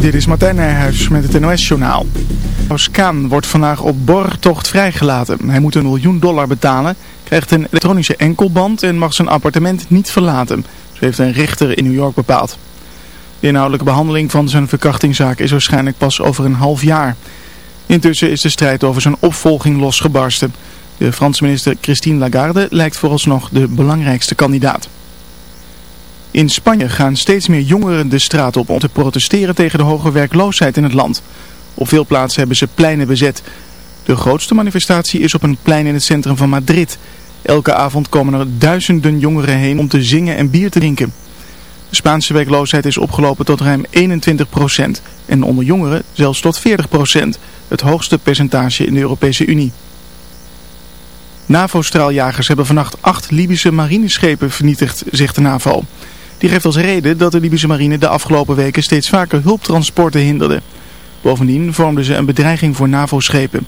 Dit is Martijn Nijhuis met het NOS-journaal. Kaan wordt vandaag op borgtocht vrijgelaten. Hij moet een miljoen dollar betalen, krijgt een elektronische enkelband en mag zijn appartement niet verlaten. Zo heeft een rechter in New York bepaald. De inhoudelijke behandeling van zijn verkrachtingszaak is waarschijnlijk pas over een half jaar. Intussen is de strijd over zijn opvolging losgebarsten. De Franse minister Christine Lagarde lijkt vooralsnog de belangrijkste kandidaat. In Spanje gaan steeds meer jongeren de straat op om te protesteren tegen de hoge werkloosheid in het land. Op veel plaatsen hebben ze pleinen bezet. De grootste manifestatie is op een plein in het centrum van Madrid. Elke avond komen er duizenden jongeren heen om te zingen en bier te drinken. De Spaanse werkloosheid is opgelopen tot ruim 21 procent en onder jongeren zelfs tot 40 procent, het hoogste percentage in de Europese Unie. NAVO-straaljagers hebben vannacht acht Libische marineschepen vernietigd, zegt de NAVO. Die geeft als reden dat de Libische marine de afgelopen weken steeds vaker hulptransporten hinderde. Bovendien vormden ze een bedreiging voor NAVO-schepen.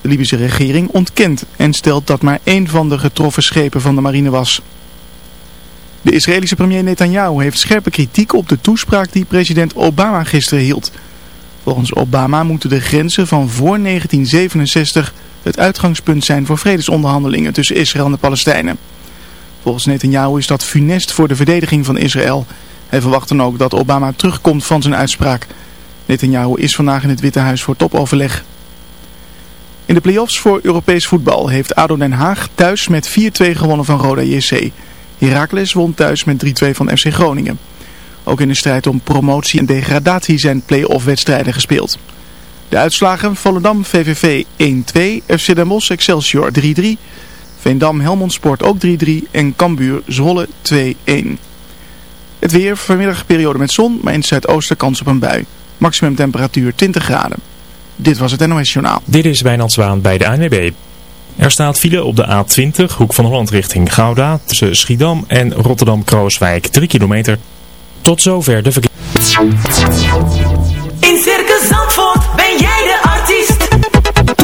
De Libische regering ontkent en stelt dat maar één van de getroffen schepen van de marine was. De Israëlische premier Netanyahu heeft scherpe kritiek op de toespraak die president Obama gisteren hield. Volgens Obama moeten de grenzen van voor 1967 het uitgangspunt zijn voor vredesonderhandelingen tussen Israël en de Palestijnen. Volgens Netanyahu is dat funest voor de verdediging van Israël. Hij verwacht dan ook dat Obama terugkomt van zijn uitspraak. Netanyahu is vandaag in het Witte Huis voor topoverleg. In de play-offs voor Europees voetbal heeft ADO Den Haag thuis met 4-2 gewonnen van Roda JC. Heracles won thuis met 3-2 van FC Groningen. Ook in de strijd om promotie en degradatie zijn play-off wedstrijden gespeeld. De uitslagen Volendam VVV 1-2, FC Den Bosch Excelsior 3-3... Veendam Helmond Sport ook 3-3 en Cambuur Zwolle 2-1. Het weer, vanmiddag periode met zon, maar in het zuidoosten kans op een bui. Maximum temperatuur 20 graden. Dit was het NOS Journaal. Dit is Wijnand Zwaan bij de ANWB. Er staat file op de A20, hoek van Holland richting Gouda, tussen Schiedam en Rotterdam-Krooswijk, 3 kilometer. Tot zover de verkeer. In Circus Zandvoort ben jij de artiest.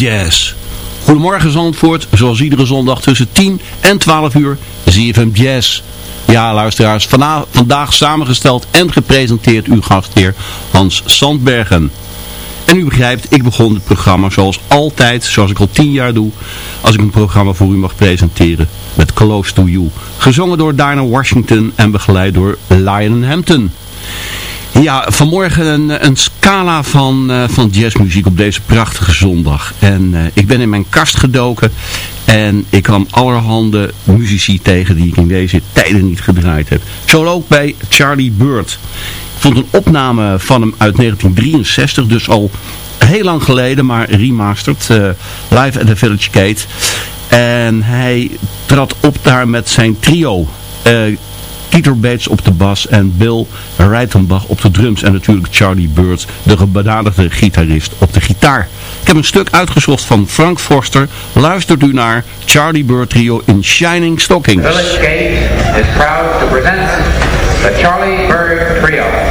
jazz. Goedemorgen Zandvoort, zoals iedere zondag tussen 10 en 12 uur, ZFM Jazz. Ja, luisteraars, vandaag samengesteld en gepresenteerd uw gastheer Hans Sandbergen. En u begrijpt, ik begon het programma zoals altijd, zoals ik al 10 jaar doe, als ik een programma voor u mag presenteren met Close to You. Gezongen door Diana Washington en begeleid door Lionel Hampton. Ja, vanmorgen een, een scala van, eh, van jazzmuziek op deze prachtige zondag. En eh, ik ben in mijn kast gedoken en ik kwam allerhande muzici tegen die ik in deze tijden niet gedraaid heb. Zo ook bij Charlie Bird. Ik vond een opname van hem uit 1963, dus al heel lang geleden, maar remastered. eh, live at the Village Gate. En hij trad op daar met zijn trio. Peter Bates op de bas en Bill Reitenbach op de drums. En natuurlijk Charlie Bird, de gebenadigde gitarist, op de gitaar. Ik heb een stuk uitgezocht van Frank Forster. Luistert u naar Charlie Bird Trio in Shining Stockings. Village Gate is proud to the Charlie Bird Trio.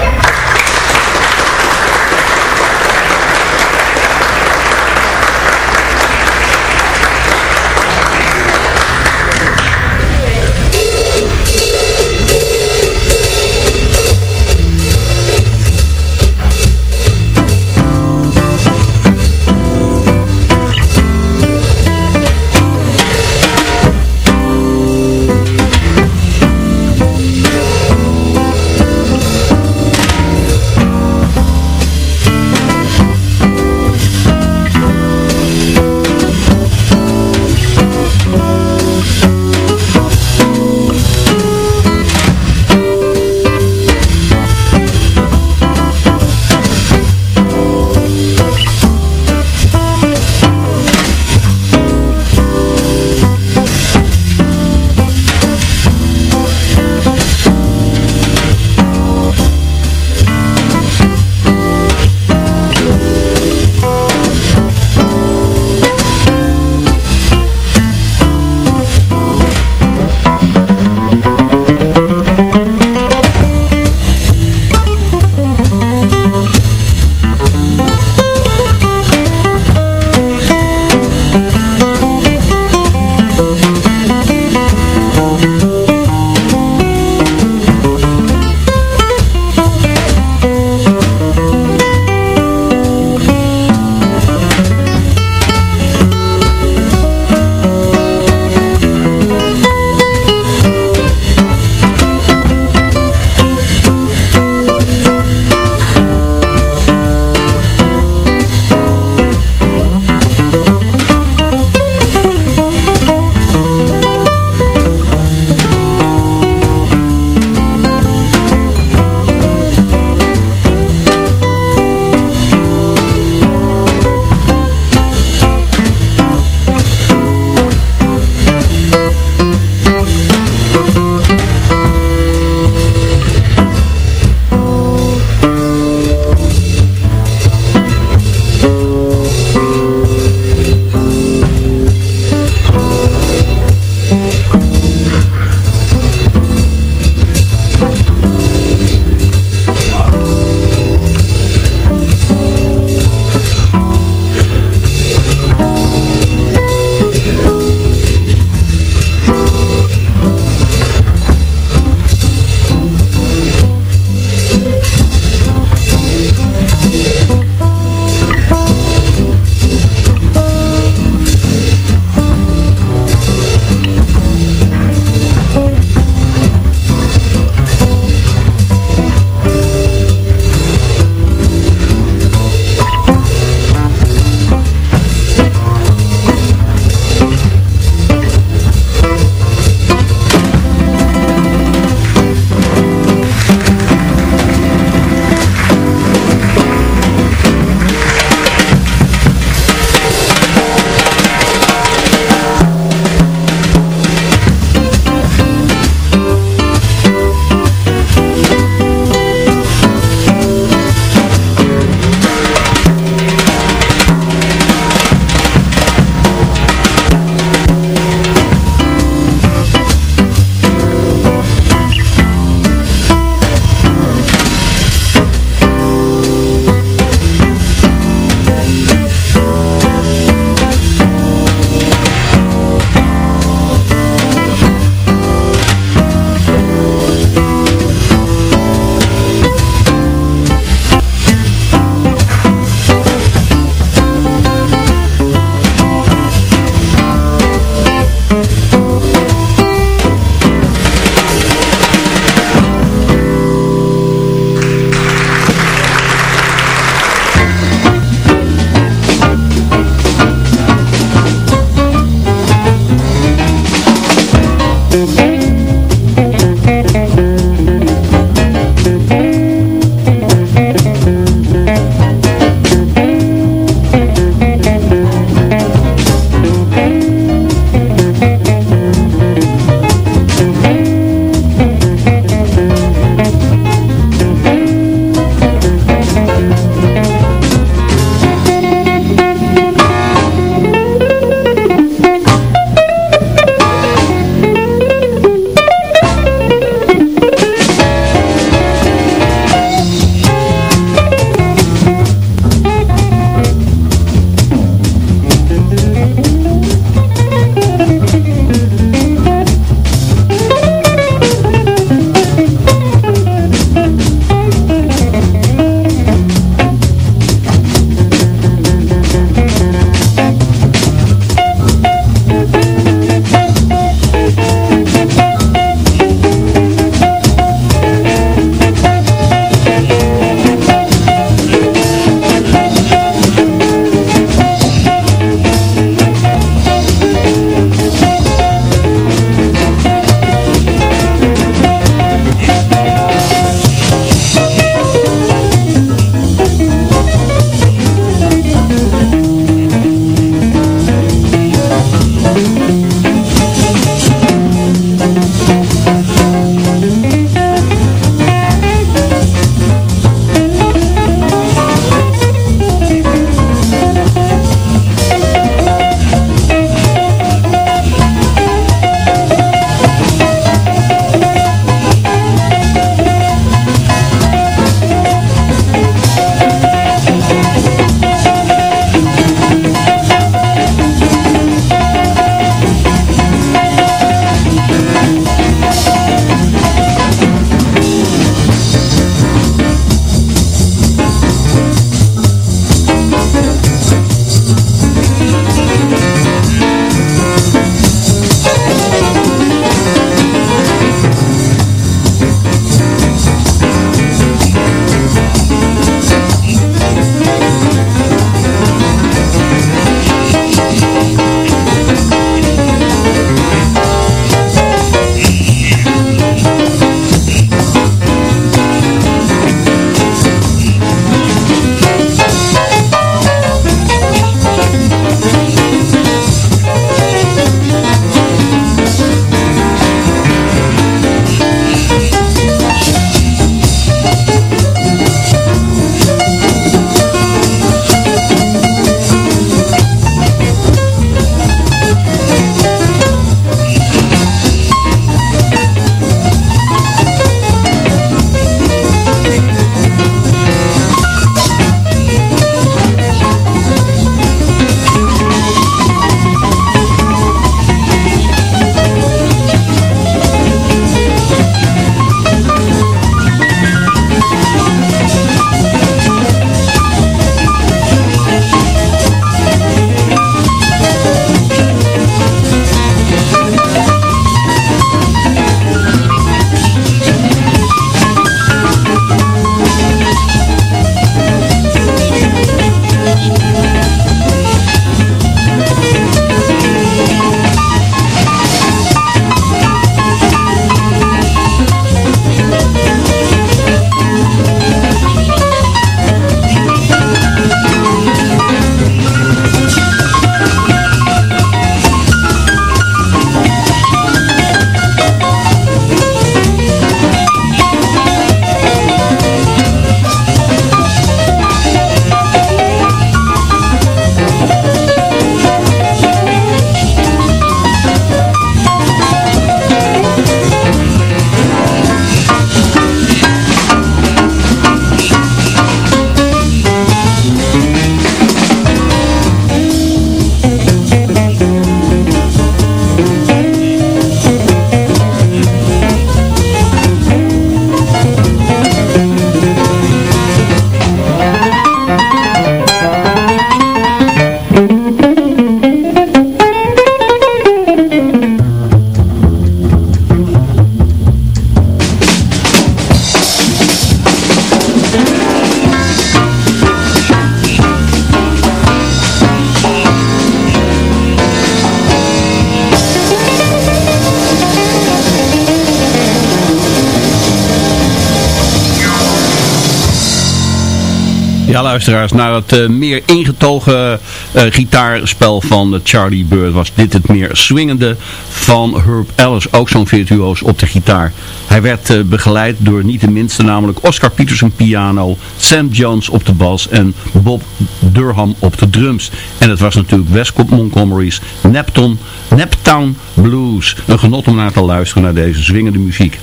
Luisteraars, naar het uh, meer ingetogen uh, gitaarspel van Charlie Bird was dit het meer swingende van Herb Ellis, ook zo'n virtuoos op de gitaar. Hij werd begeleid door niet de minste, namelijk Oscar Peterson piano, Sam Jones op de bas en Bob Durham op de drums. En het was natuurlijk Westcott Montgomery's Nepton, Neptown Blues. Een genot om naar te luisteren naar deze swingende muziek.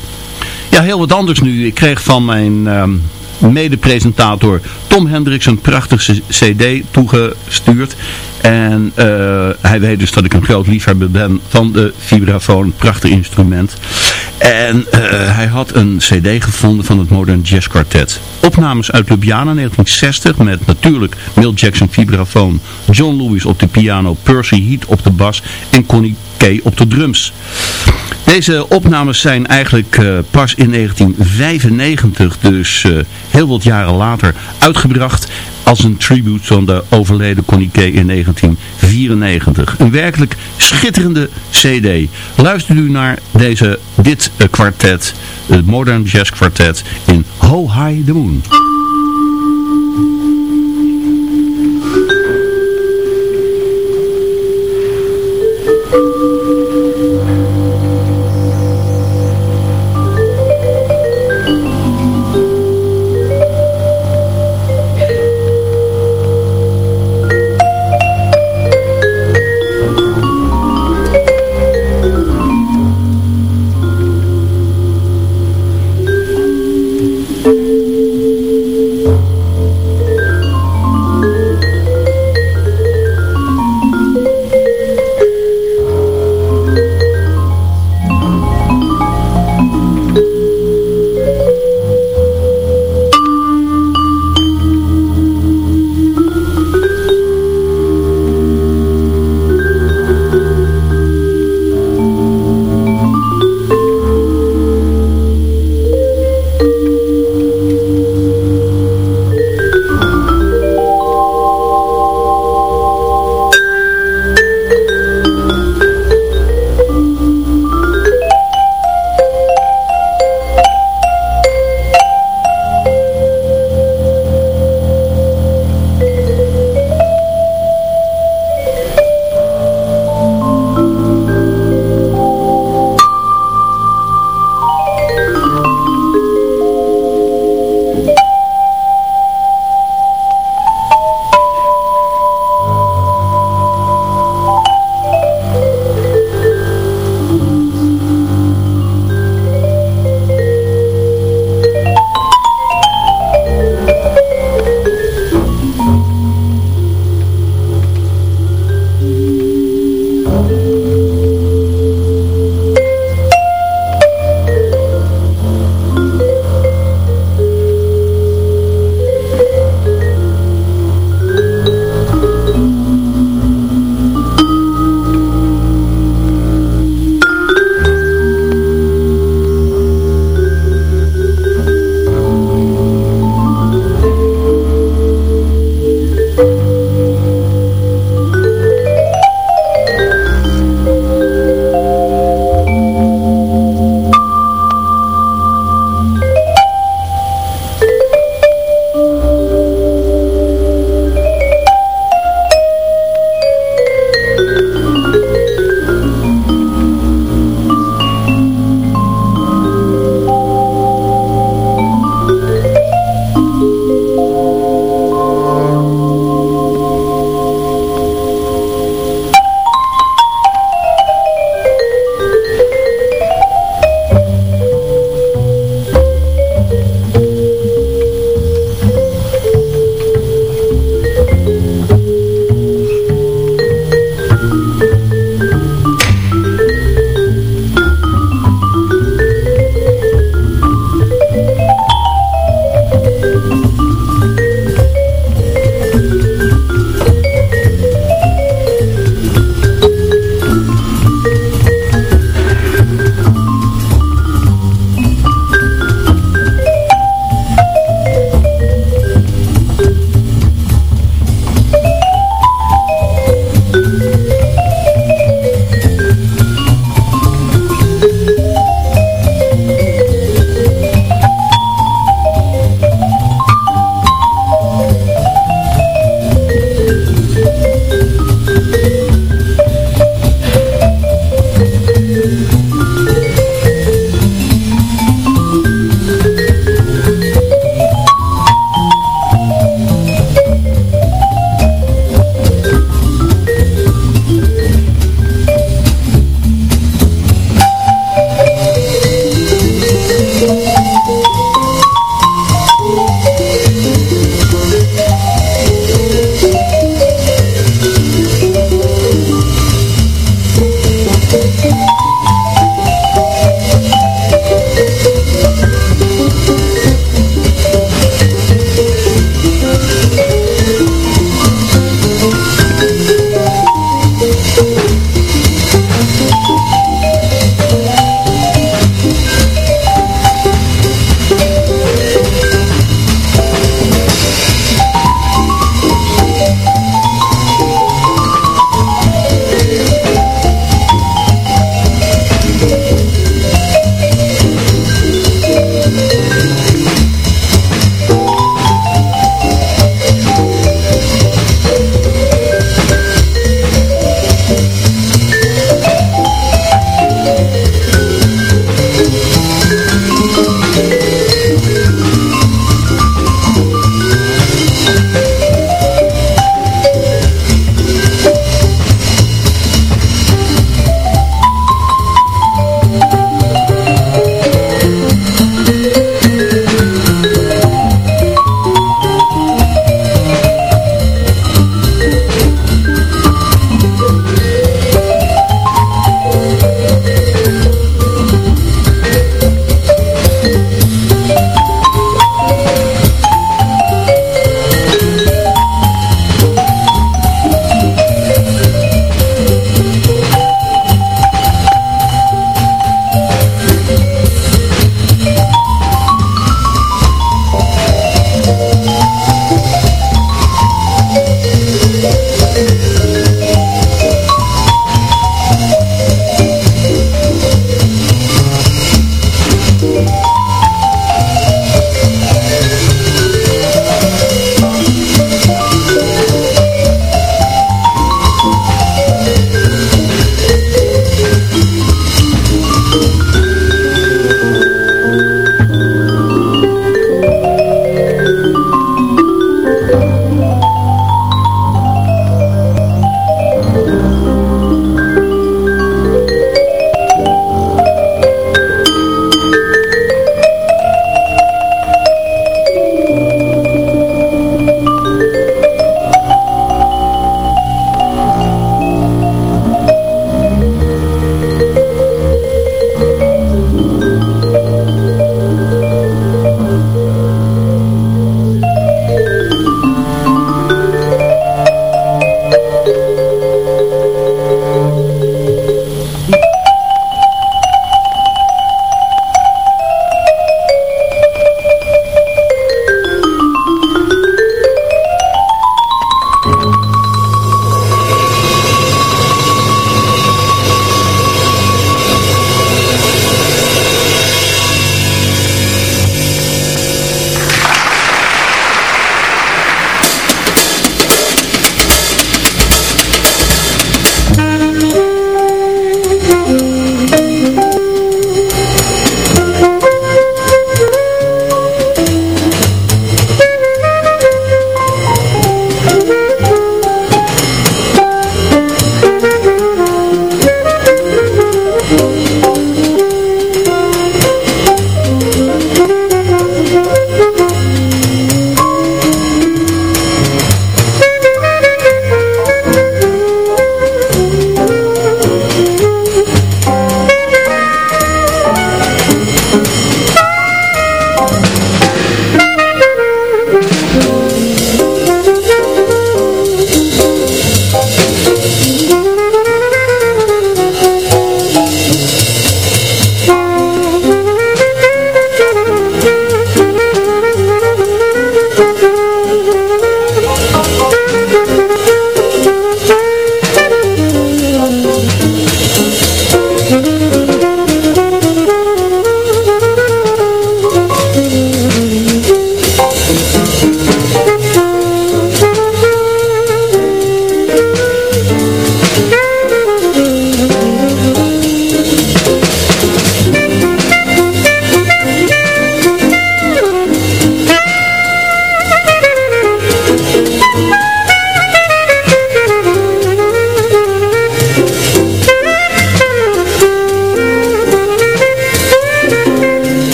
Ja, heel wat anders nu. Ik kreeg van mijn... Uh, mede-presentator Tom Hendricks een prachtige cd toegestuurd. En uh, hij weet dus dat ik een groot liefhebber ben van de vibrafoon, prachtig instrument. En uh, hij had een cd gevonden van het Modern Jazz Quartet. Opnames uit Ljubljana 1960 met natuurlijk Mill Jackson vibrafoon, John Lewis op de piano, Percy Heat op de bas en Connie Kay op de drums. Deze opnames zijn eigenlijk uh, pas in 1995, dus heel wat jaren later, uitgebracht als een tribute van de overleden Connie Kay in 1994. Een werkelijk schitterende cd. Luister u naar deze, dit uh, kwartet, het Modern Jazz Quartet in Ho High the Moon.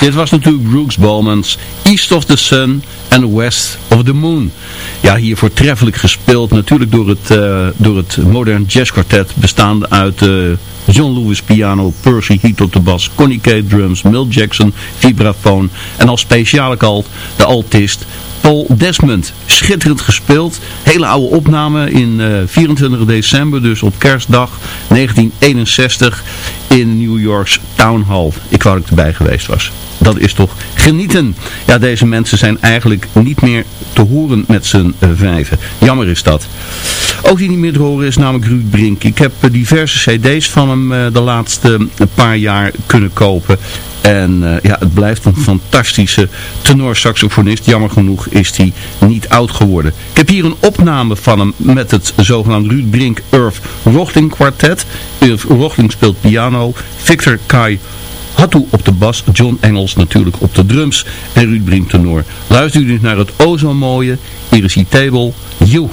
Dit was natuurlijk Brooks Bowman's East of the Sun and West of the Moon. Ja, hier voortreffelijk gespeeld, natuurlijk door het, uh, door het Modern Jazz Quartet, bestaande uit uh, John Lewis piano, Percy Heath op de bas, Connie Kate drums, Mill Jackson vibrafoon en als speciale kalt de altist Paul Desmond. Schitterend gespeeld. Hele oude opname in uh, 24 december, dus op kerstdag 1961 in New York's Town Hall. Ik wou dat ik erbij geweest was. Dat is toch genieten. Ja, deze mensen zijn eigenlijk niet meer te horen met z'n vijven. Jammer is dat. Ook die niet meer te horen is namelijk Ruud Brink. Ik heb diverse cd's van hem uh, de laatste paar jaar kunnen kopen. En uh, ja, het blijft een fantastische tenorsaxofonist. Jammer genoeg is hij niet oud geworden. Ik heb hier een opname van hem met het zogenaamde Ruud Brink Irv Rochling kwartet. Irv Rochling speelt piano. Victor Kai Hattu op de bas, John Engels natuurlijk op de drums en Ruud Brink tenor. Luister u dus naar het o zo mooie Irrecitable You.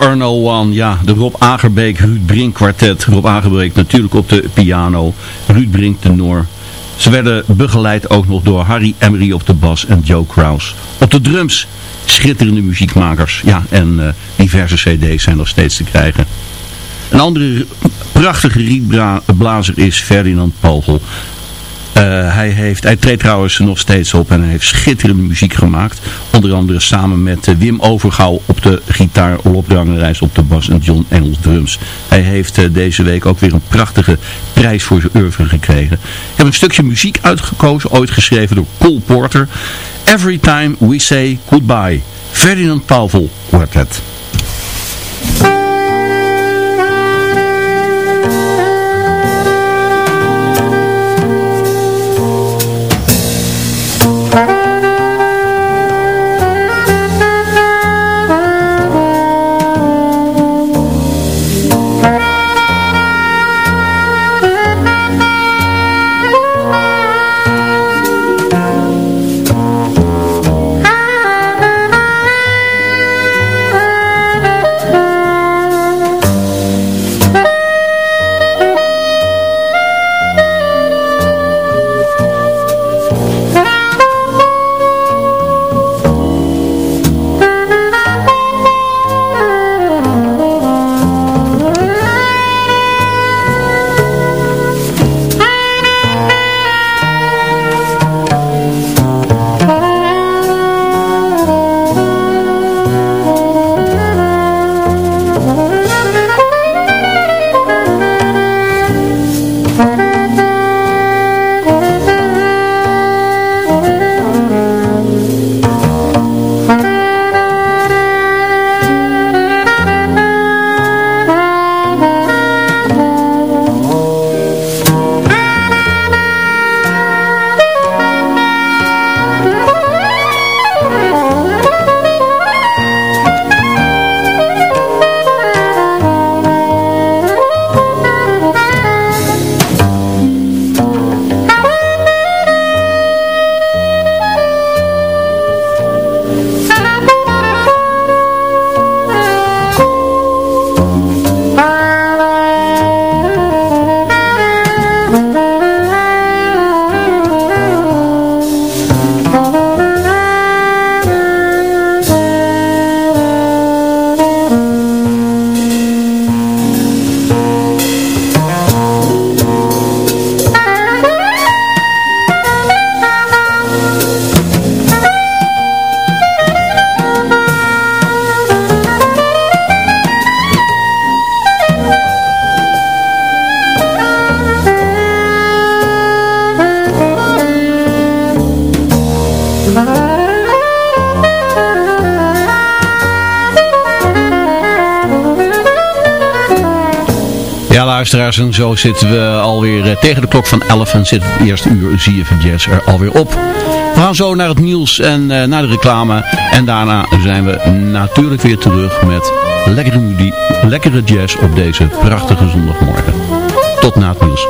Or No One. Ja, de Rob Agerbeek Ruud Brink kwartet. Rob Agerbeek natuurlijk op de piano. Ruud Brink tenor. Ze werden begeleid ook nog door Harry Emery op de bas en Joe Kraus. Op de drums schitterende muziekmakers. Ja, en uh, diverse cd's zijn nog steeds te krijgen. Een andere prachtige rietblazer is Ferdinand Pogel. Uh, hij, heeft, hij treedt trouwens nog steeds op en hij heeft schitterende muziek gemaakt. Onder andere samen met uh, Wim Overgouw de gitaar, Lop Rangerijs op de bas en John Engels drums. Hij heeft uh, deze week ook weer een prachtige prijs voor zijn oeuvre gekregen. Ik heb een stukje muziek uitgekozen, ooit geschreven door Cole Porter. Every Time We Say Goodbye. Ferdinand Pavel Quartet. Luisteraars en zo zitten we alweer eh, tegen de klok van 11 en zit het eerste uur ZFM Jazz er alweer op. We gaan zo naar het nieuws en uh, naar de reclame en daarna zijn we natuurlijk weer terug met lekkere, lekkere jazz op deze prachtige zondagmorgen. Tot na het nieuws.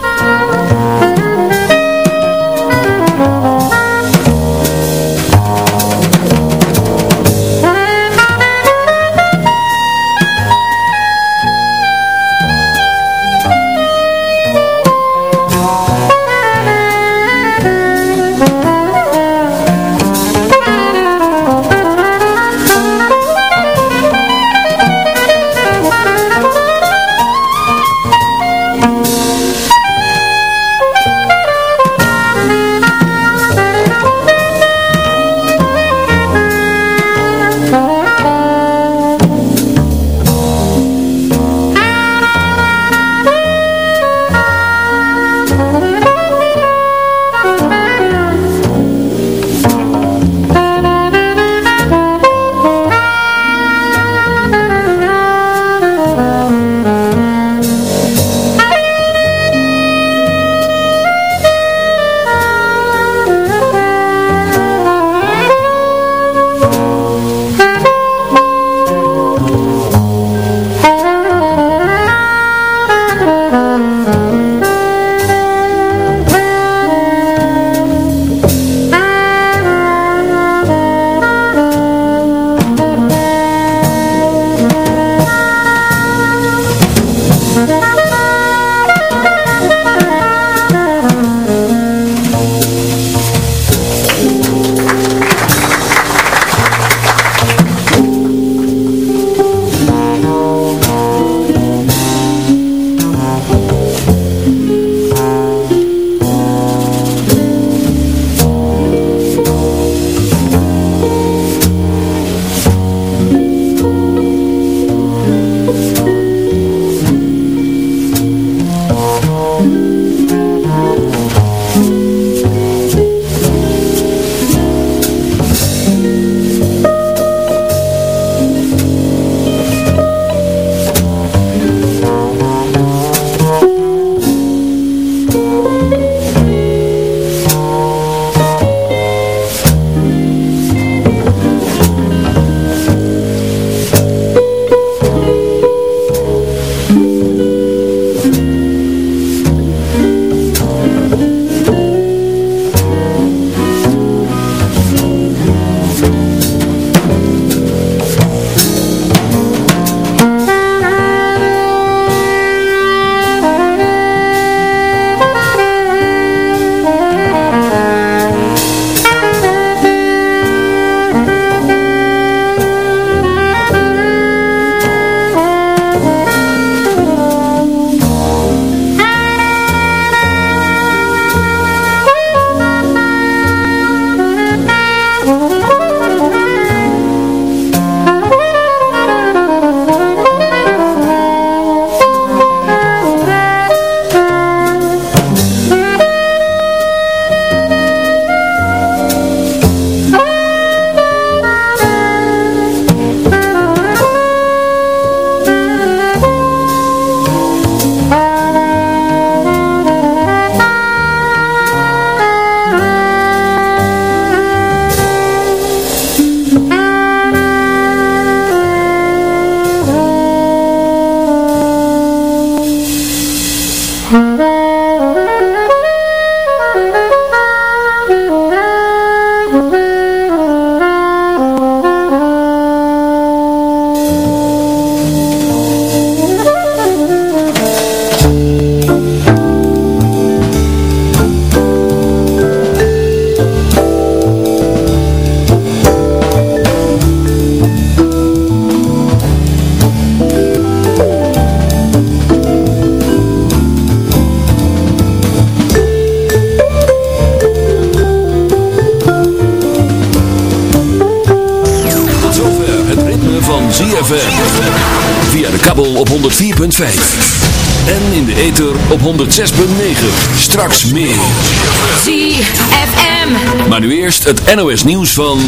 Het NOS nieuws van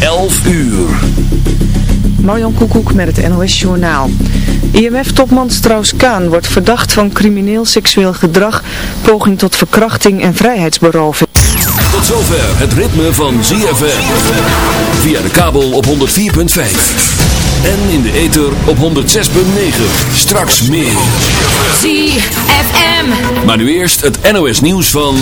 11 uur. Marjan Koekoek met het NOS Journaal. IMF-topman Strauss-Kaan wordt verdacht van crimineel seksueel gedrag, poging tot verkrachting en vrijheidsberoving. Tot zover het ritme van ZFM. Via de kabel op 104.5. En in de ether op 106.9. Straks meer. ZFM. Maar nu eerst het NOS nieuws van...